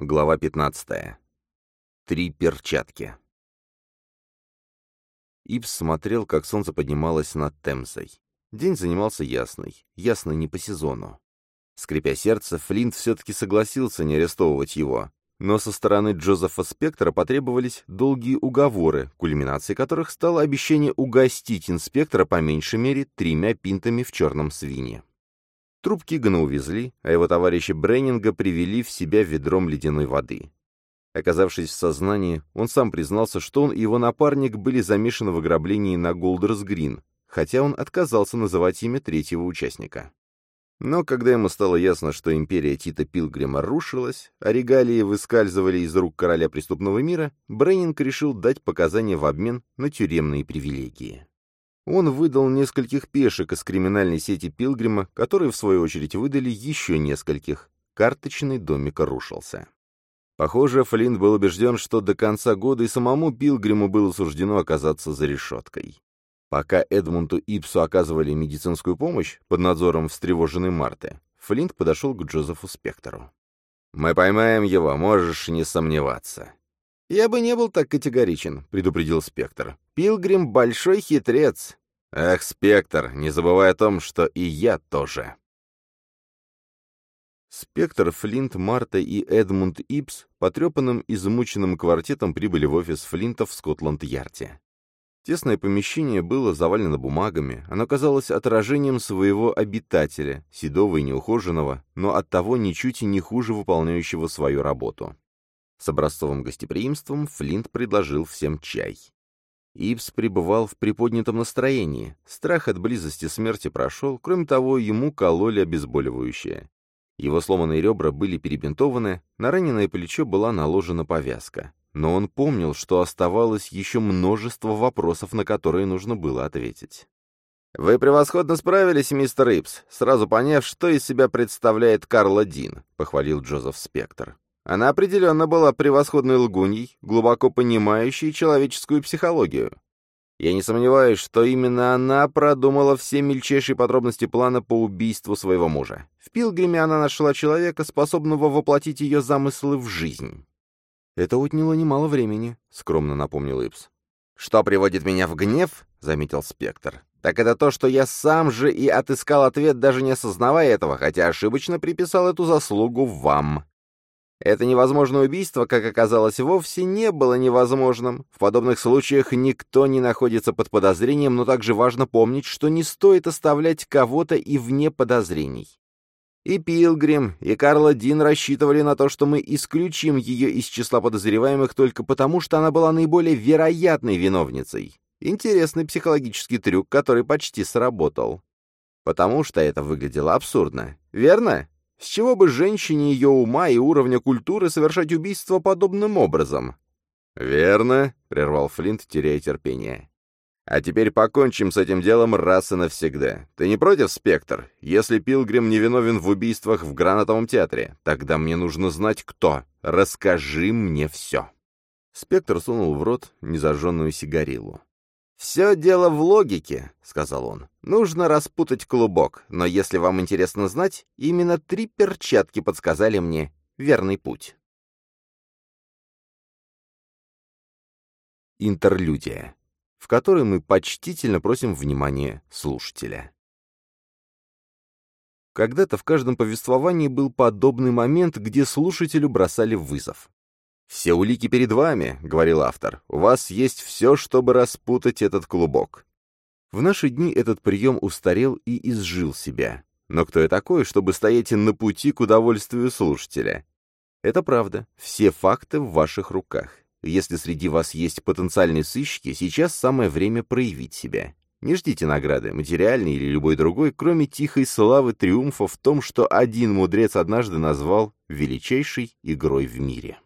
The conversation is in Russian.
Глава 15. Три перчатки. Ипс смотрел, как солнце поднималось над Темсой. День занимался ясный, ясный не по сезону. Скрипя сердце, Флинт все-таки согласился не арестовывать его, но со стороны Джозефа Спектора потребовались долгие уговоры, кульминацией которых стало обещание угостить инспектора по меньшей мере тремя пинтами в черном свине. Труп Кигана увезли, а его товарища Бреннинга привели в себя ведром ледяной воды. Оказавшись в сознании, он сам признался, что он и его напарник были замешаны в ограблении на Голдерс-Грин, хотя он отказался называть имя третьего участника. Но когда ему стало ясно, что империя Тита Пилгрима рушилась, а регалии выскальзывали из рук короля преступного мира, Бреннинг решил дать показания в обмен на тюремные привилегии. Он выдал нескольких пешек из криминальной сети Пилгрима, которые, в свою очередь, выдали еще нескольких. Карточный домик рушился. Похоже, Флинт был убежден, что до конца года и самому Пилгриму было суждено оказаться за решеткой. Пока Эдмунду Ипсу оказывали медицинскую помощь под надзором встревоженной Марты, Флинт подошел к Джозефу Спектору. «Мы поймаем его, можешь не сомневаться». «Я бы не был так категоричен», — предупредил Спектр. «Пилгрим — большой хитрец». «Эх, Спектр, не забывай о том, что и я тоже». Спектр, Флинт, Марта и Эдмунд Ипс потрепанным и замученным квартетом прибыли в офис Флинта в Скотланд-Ярде. Тесное помещение было завалено бумагами, оно казалось отражением своего обитателя, седого и неухоженного, но оттого ничуть и не хуже выполняющего свою работу. С образцовым гостеприимством Флинт предложил всем чай. Ипс пребывал в приподнятом настроении, страх от близости смерти прошел, кроме того, ему кололи обезболивающее. Его сломанные ребра были перебинтованы, на раненое плечо была наложена повязка но он помнил, что оставалось еще множество вопросов, на которые нужно было ответить. «Вы превосходно справились, мистер Ипс, сразу поняв, что из себя представляет Карла Дин», — похвалил Джозеф Спектр. «Она определенно была превосходной лгуньей, глубоко понимающей человеческую психологию. Я не сомневаюсь, что именно она продумала все мельчайшие подробности плана по убийству своего мужа. В Пилгриме она нашла человека, способного воплотить ее замыслы в жизнь. «Это отняло немало времени», — скромно напомнил Ипс. «Что приводит меня в гнев?» — заметил Спектр. «Так это то, что я сам же и отыскал ответ, даже не осознавая этого, хотя ошибочно приписал эту заслугу вам. Это невозможное убийство, как оказалось, вовсе не было невозможным. В подобных случаях никто не находится под подозрением, но также важно помнить, что не стоит оставлять кого-то и вне подозрений. И Пилгрим, и Карла Дин рассчитывали на то, что мы исключим ее из числа подозреваемых только потому, что она была наиболее вероятной виновницей. Интересный психологический трюк, который почти сработал. Потому что это выглядело абсурдно. Верно? С чего бы женщине ее ума и уровня культуры совершать убийство подобным образом? «Верно», — прервал Флинт, теряя терпение. А теперь покончим с этим делом раз и навсегда. Ты не против, Спектр? Если Пилгрим не виновен в убийствах в Гранатовом театре, тогда мне нужно знать, кто. Расскажи мне все». Спектр сунул в рот незажженную сигарилу. «Все дело в логике», — сказал он. «Нужно распутать клубок, но если вам интересно знать, именно три перчатки подсказали мне верный путь». Интерлюдия в которой мы почтительно просим внимания слушателя. Когда-то в каждом повествовании был подобный момент, где слушателю бросали вызов. «Все улики перед вами», — говорил автор. «У вас есть все, чтобы распутать этот клубок». В наши дни этот прием устарел и изжил себя. Но кто я такой, чтобы стоять на пути к удовольствию слушателя? Это правда, все факты в ваших руках. Если среди вас есть потенциальные сыщики, сейчас самое время проявить себя. Не ждите награды, материальной или любой другой, кроме тихой славы триумфа в том, что один мудрец однажды назвал величайшей игрой в мире.